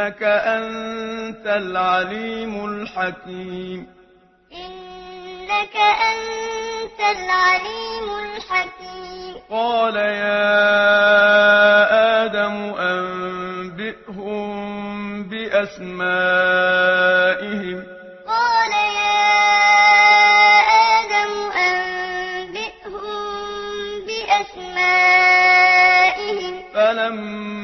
إنك أنت العليم الحكيم. إنك أنت العليم الحكيم. قال يا آدم أنبئهم بأسمائهم. قال يا آدم أنبئهم بأسمائهم. فلما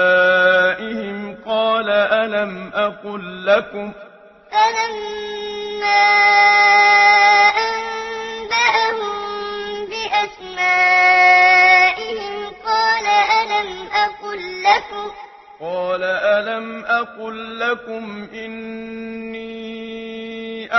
أسمائهم قال ألم أقل لكم فلما أنبأهم بأسمائهم قال ألم أقل لكم قال ألم أقل لكم إني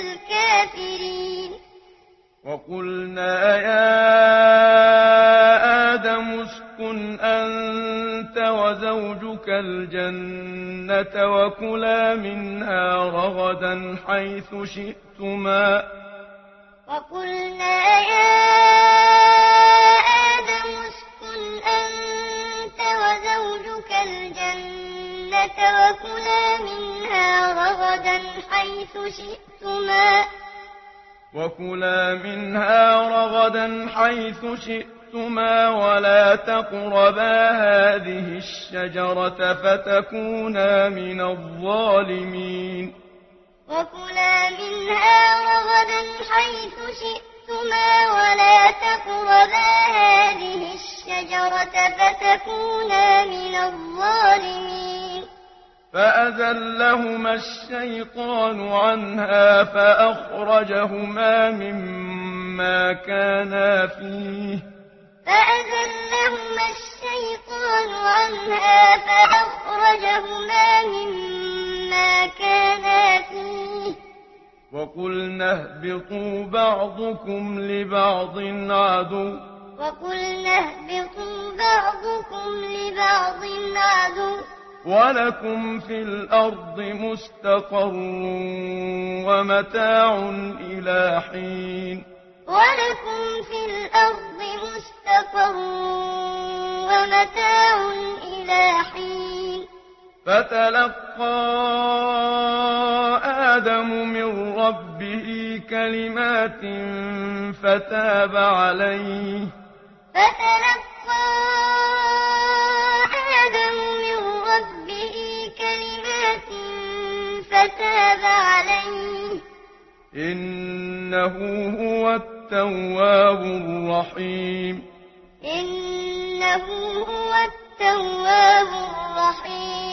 الكافرين. وقلنا يا آدم اسكن أنت وزوجك الجنة وكلا منها رغدا حيث شئتما. وقلنا يا الجنة وكلا منها رغدا حيث شئتما. وكلا منها رغدا حيث شئتما ولا تقربا هذه الشجرة فتكونا من الظالمين. وكلا منها رغدا حيث شئتما ولا تقربا هذه الشجرة فتكونا من الظالمين. فأذلهما الشيطان عنها فأخرجهما مما كانا فيه. فأذلهما الشيطان عنها فأخرجهما مما كانا فيه. وقلنا اهبطوا بعضكم لبعض عدو. وقلنا اهبطوا بعضكم لبعض عدو. وَلَكُمْ فِي الْأَرْضِ مُسْتَقَرٌّ وَمَتَاعٌ إِلَى حِينٍ وَلَكُمْ فِي الْأَرْضِ مُسْتَقَرٌّ وَمَتَاعٌ إِلَى حِينٍ فتلقى آدم من ربه كلمات فتاب عليه فتلقى عليه. إنه هو التواب الرحيم. إنه هو التواب الرحيم.